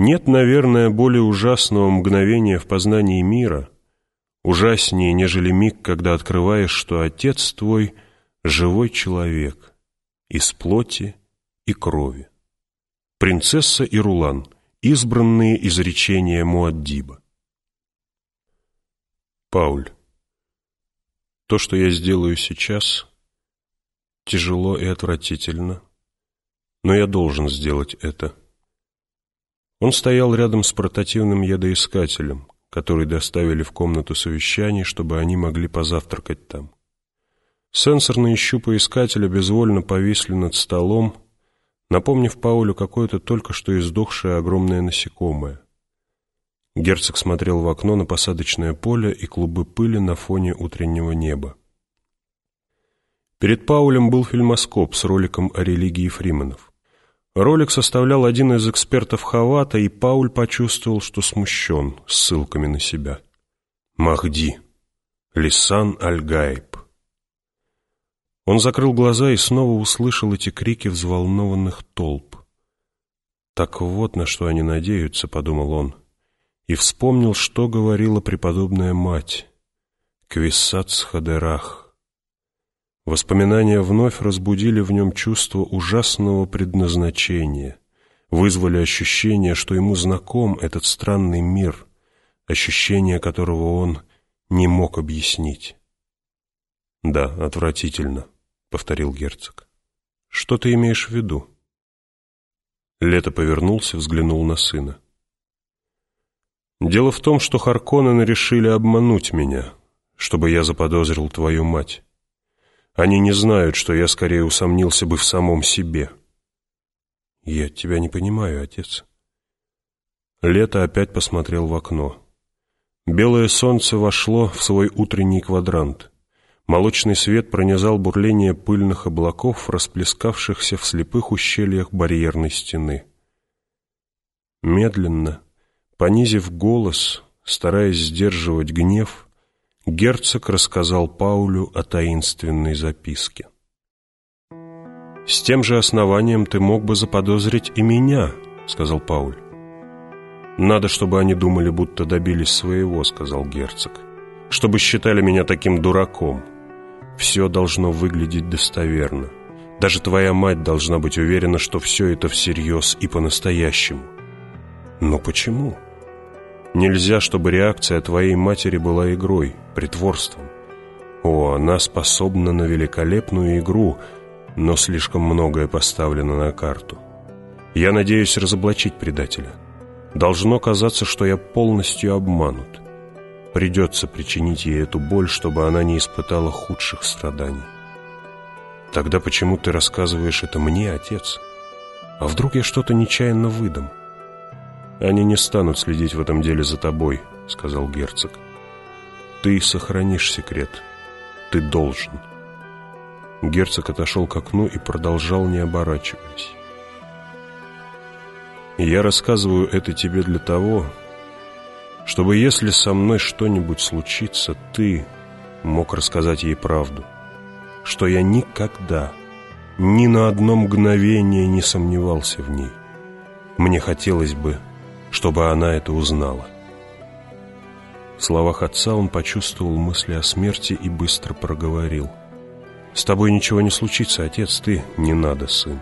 Нет, наверное, более ужасного мгновения в познании мира, ужаснее, нежели миг, когда открываешь, что Отец твой — живой человек, из плоти и крови. Принцесса и Рулан, избранные изречения Муаддиба. Пауль, то, что я сделаю сейчас, тяжело и отвратительно, но я должен сделать это. Он стоял рядом с портативным ядоискателем, который доставили в комнату совещаний, чтобы они могли позавтракать там. Сенсорные щупы искателя безвольно повисли над столом, напомнив Паулю какое-то только что издохшее огромное насекомое. Герцог смотрел в окно на посадочное поле и клубы пыли на фоне утреннего неба. Перед Паулем был фильмоскоп с роликом о религии Фриманов. Ролик составлял один из экспертов Хавата, и Пауль почувствовал, что смущен ссылками на себя. Махди. Лисан Аль-Гайб. Он закрыл глаза и снова услышал эти крики взволнованных толп. «Так вот на что они надеются», — подумал он, и вспомнил, что говорила преподобная мать. «Квиссац Хадерах». Воспоминания вновь разбудили в нем чувство ужасного предназначения, вызвали ощущение, что ему знаком этот странный мир, ощущение которого он не мог объяснить. «Да, отвратительно», — повторил герцог. «Что ты имеешь в виду?» Лето повернулся, взглянул на сына. «Дело в том, что Харконнены решили обмануть меня, чтобы я заподозрил твою мать. Они не знают, что я скорее усомнился бы в самом себе». «Я тебя не понимаю, отец». Лето опять посмотрел в окно. Белое солнце вошло в свой утренний квадрант. Молочный свет пронизал бурление пыльных облаков, расплескавшихся в слепых ущельях барьерной стены. Медленно, понизив голос, стараясь сдерживать гнев, герцог рассказал Паулю о таинственной записке. «С тем же основанием ты мог бы заподозрить и меня», — сказал Пауль. «Надо, чтобы они думали, будто добились своего», — сказал герцог. «Чтобы считали меня таким дураком». Все должно выглядеть достоверно. Даже твоя мать должна быть уверена, что все это всерьез и по-настоящему. Но почему? Нельзя, чтобы реакция твоей матери была игрой, притворством. О, она способна на великолепную игру, но слишком многое поставлено на карту. Я надеюсь разоблачить предателя. Должно казаться, что я полностью обманут. Придется причинить ей эту боль, чтобы она не испытала худших страданий. Тогда почему ты рассказываешь это мне, отец? А вдруг я что-то нечаянно выдам? Они не станут следить в этом деле за тобой, сказал герцог. Ты сохранишь секрет. Ты должен. Герцог отошел к окну и продолжал, не оборачиваясь. «Я рассказываю это тебе для того, чтобы если со мной что-нибудь случится, ты мог рассказать ей правду, что я никогда, ни на одно мгновение не сомневался в ней. Мне хотелось бы, чтобы она это узнала. В словах отца он почувствовал мысли о смерти и быстро проговорил. «С тобой ничего не случится, отец, ты не надо, сын».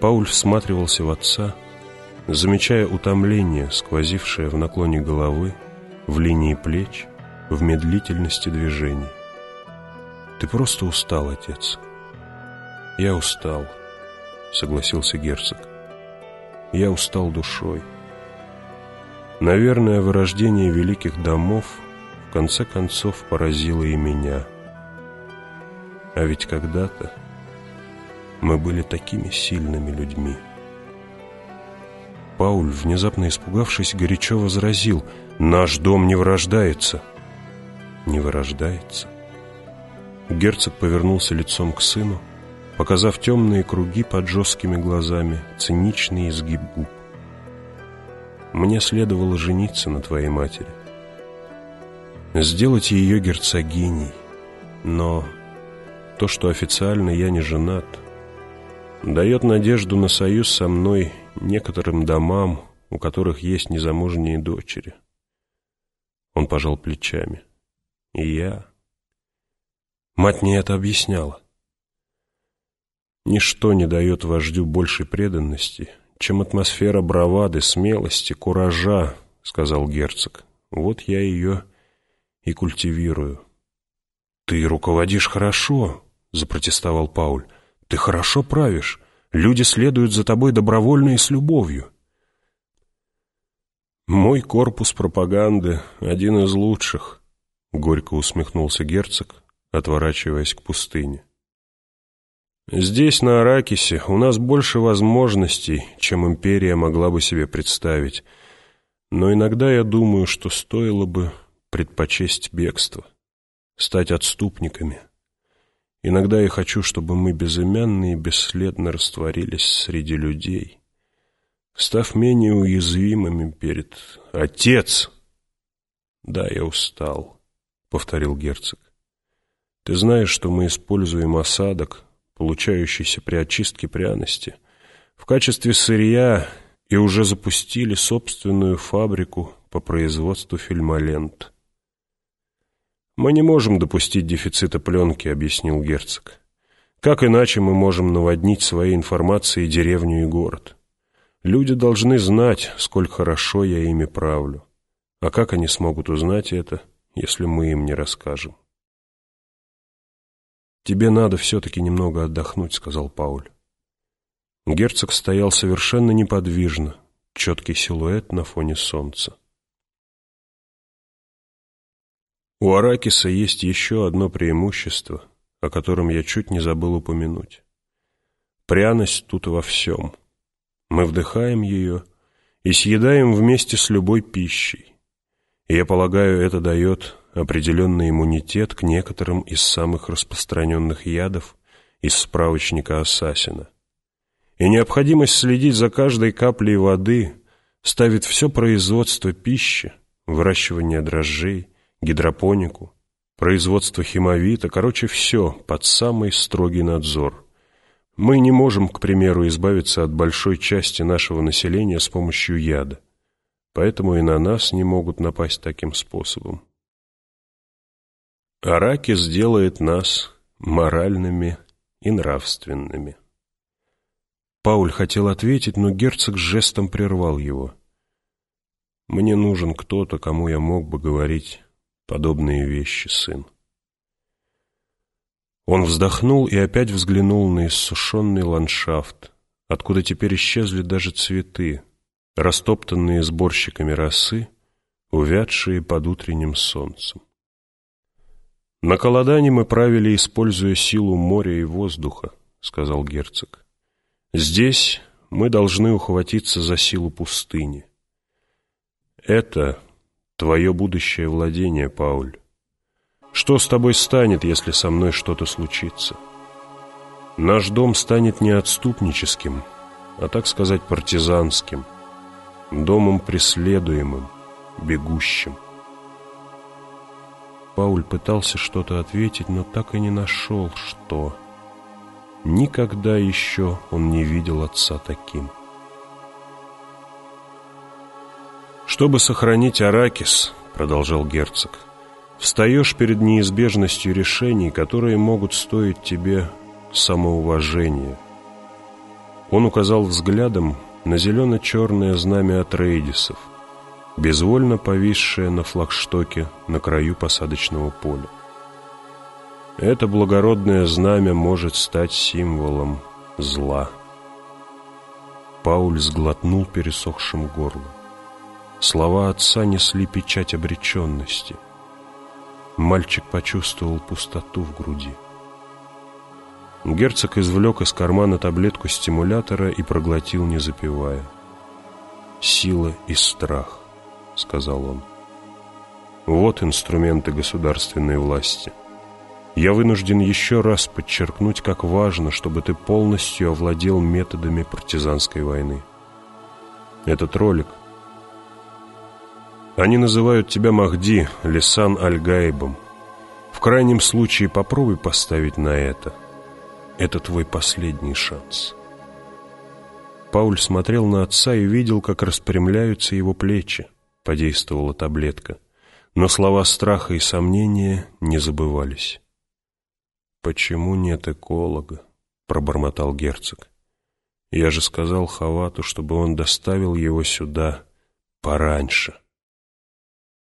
Пауль всматривался в отца, замечая утомление, сквозившее в наклоне головы, в линии плеч, в медлительности движений. «Ты просто устал, отец». «Я устал», — согласился герцог. «Я устал душой». Наверное, вырождение великих домов в конце концов поразило и меня. А ведь когда-то мы были такими сильными людьми. Пауль, внезапно испугавшись, горячо возразил «Наш дом не вырождается». «Не вырождается?» Герцог повернулся лицом к сыну, показав темные круги под жесткими глазами, циничный изгиб губ. «Мне следовало жениться на твоей матери, сделать ее герцогиней, но то, что официально я не женат, дает надежду на союз со мной некоторым домам, у которых есть незамужние дочери. Он пожал плечами. И я... Мать мне это объясняла. Ничто не дает вождю большей преданности, чем атмосфера бравады, смелости, куража, сказал герцог. Вот я ее и культивирую. Ты руководишь хорошо, запротестовал Пауль. Ты хорошо правишь. Люди следуют за тобой добровольно и с любовью. Мой корпус пропаганды один из лучших, горько усмехнулся герцог, отворачиваясь к пустыне. Здесь, на Аракисе, у нас больше возможностей, чем империя могла бы себе представить. Но иногда я думаю, что стоило бы предпочесть бегство, стать отступниками. Иногда я хочу, чтобы мы безымянно и бесследно растворились среди людей, став менее уязвимыми перед... Отец! Да, я устал, — повторил герцог. Ты знаешь, что мы используем осадок, получающийся при очистке пряности, в качестве сырья и уже запустили собственную фабрику по производству фильмолент. «Мы не можем допустить дефицита пленки», — объяснил герцог. «Как иначе мы можем наводнить своей информацией деревню и город? Люди должны знать, сколько хорошо я ими правлю. А как они смогут узнать это, если мы им не расскажем?» «Тебе надо все-таки немного отдохнуть», — сказал Пауль. Герцог стоял совершенно неподвижно, четкий силуэт на фоне солнца. У Аракиса есть еще одно преимущество, о котором я чуть не забыл упомянуть. Пряность тут во всем. Мы вдыхаем ее и съедаем вместе с любой пищей. И я полагаю, это дает определенный иммунитет к некоторым из самых распространенных ядов из справочника Ассасина. И необходимость следить за каждой каплей воды ставит все производство пищи, выращивание дрожжей, гидропонику, производство химовита, короче, все под самый строгий надзор. Мы не можем, к примеру, избавиться от большой части нашего населения с помощью яда, поэтому и на нас не могут напасть таким способом. Аракис сделает нас моральными и нравственными. Пауль хотел ответить, но герцог жестом прервал его. «Мне нужен кто-то, кому я мог бы говорить подобные вещи, сын. Он вздохнул и опять взглянул на иссушенный ландшафт, откуда теперь исчезли даже цветы, растоптанные сборщиками росы, увядшие под утренним солнцем. «На Колодане мы правили, используя силу моря и воздуха», — сказал герцог. «Здесь мы должны ухватиться за силу пустыни. Это твое будущее владение, Пауль. Что с тобой станет, если со мной что-то случится? Наш дом станет не отступническим, а, так сказать, партизанским, домом преследуемым, бегущим. Пауль пытался что-то ответить, но так и не нашел, что... Никогда еще он не видел отца таким. «Чтобы сохранить Аракис», — продолжал герцог, — «встаешь перед неизбежностью решений, которые могут стоить тебе самоуважения». Он указал взглядом на зелено-черное знамя от Рейдисов, безвольно повисшее на флагштоке на краю посадочного поля. Это благородное знамя может стать символом зла. Пауль сглотнул пересохшим горлом. Слова отца несли печать обреченности. Мальчик почувствовал пустоту в груди. Герцог извлек из кармана таблетку стимулятора и проглотил, не запивая. «Сила и страх», — сказал он. «Вот инструменты государственной власти. Я вынужден еще раз подчеркнуть, как важно, чтобы ты полностью овладел методами партизанской войны. Этот ролик — они называют тебя Махди, Лисан Аль-Гаибом. В крайнем случае попробуй поставить на это. Это твой последний шанс. Пауль смотрел на отца и видел, как распрямляются его плечи. Подействовала таблетка. Но слова страха и сомнения не забывались. «Почему нет эколога?» — пробормотал герцог. «Я же сказал Хавату, чтобы он доставил его сюда пораньше».